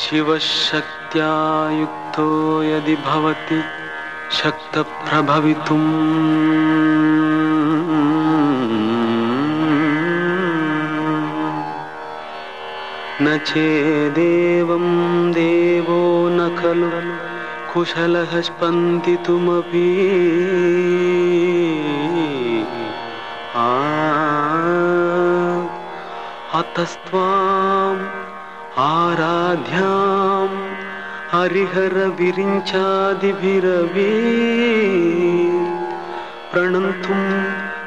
शिवशक्त्या युक्तो यदि भवति शक्तप्रभवितुम्। न चेदेवं देवो न खलु कुशलः स्पन्दितुमपि आ आराध्यां हरिहरविरिञ्चादिभिरवी प्रणन्तुं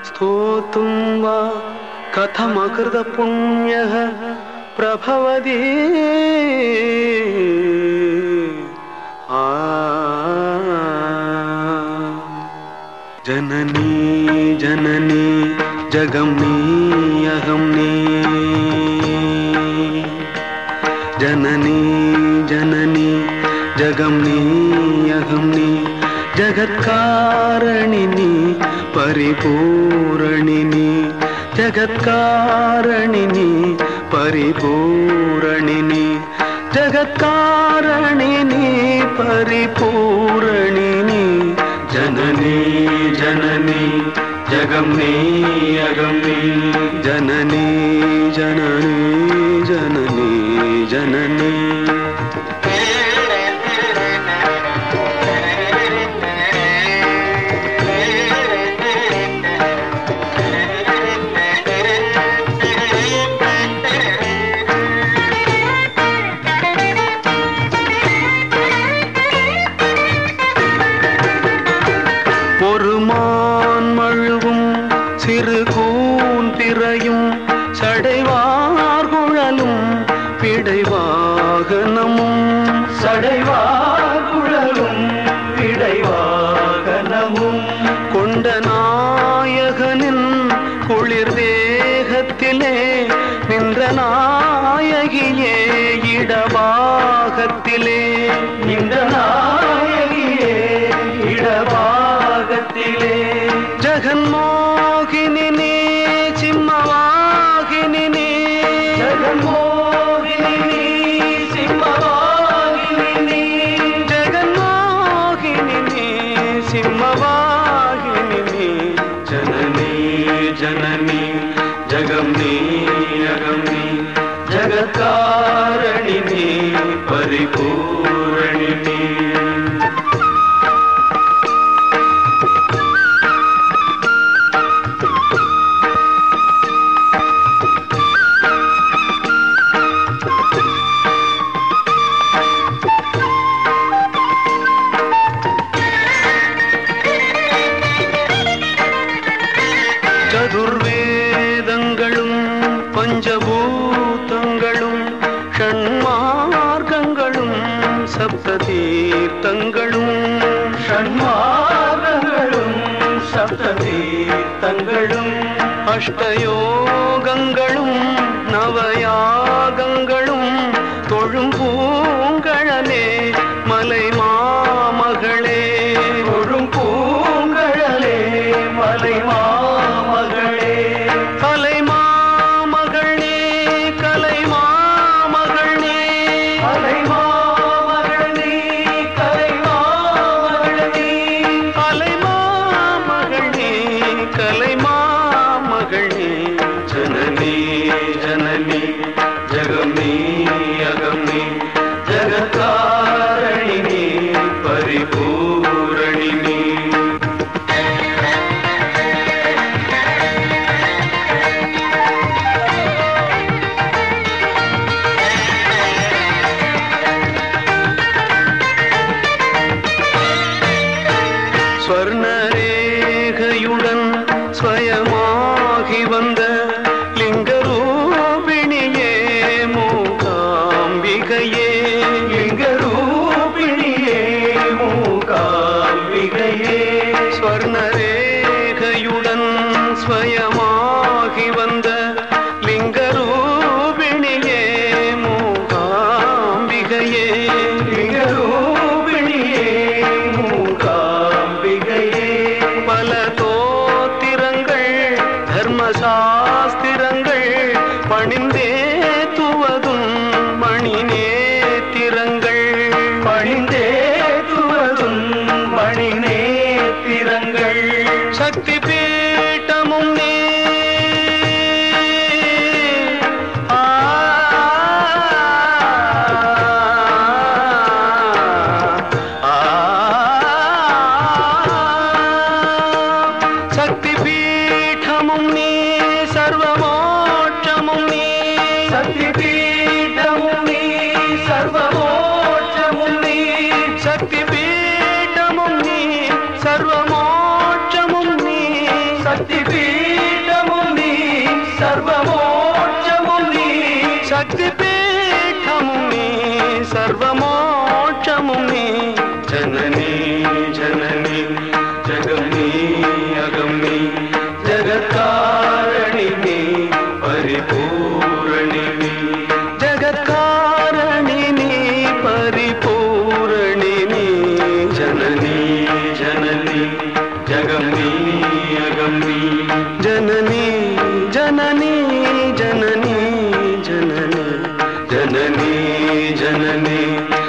स्तोतुं वा कथमकृतपुण्यः प्रभवति आ। जननी जननी जगमनी జననీ జననీ జగం నీ జగత్కారణిని పరిపూరణిని జగత్కారణిని పరిపూరణిని జగత్కారణిని పరిపూరణిని జననీ జననీ జగం నీ అగం నీ జననీ జననీ ஒரு மான் மழுவும் சிறு கூன் சடைவார் குழலும் பிடைவாகனமும். சடைவார் குழலும் பிடைவாகனமும். கொண்ட நாயகனின் குளிர் தேகத்திலே நின்ற நாயகியே இடவாகத்திலே நின்ற நாயகியே சிம்மவாகினி பஞ்சபூதங்களும் ஷண்மார்க்கங்களும் சப்ததீர்த்தங்களும். ஷண்மார்க்கங்களும் சப்ததீர்த்தங்களும். அஷ்டயோகங்களும் நவயாகங்களும் தொழும் பூங்கழலே மலை மாமகளே தொழும் பூங்கழலே மலை கண்டன் ஸ்வயமாகி வந்த லிங்கரூபிணியே மூகாம்பிகையே. லிங்கரூபிணியே மூகாம்பிகையே. பல தோத்திரங்கள் தர்மசாஸ்திரங்கள் பணிந்தே துவதும் மணி நேத்திரங்கள் பணிந்தே துவதும் மணி நேத்திரங்கள் சக்தி శక్తిపీఠము మీ సర్వమోక్షము మీ శక్తిపీఠము మీ సర్వమోక్షము మీ శక్తిపీఠము మీ సర్వమోక్షము మీ శక్తిపీ Música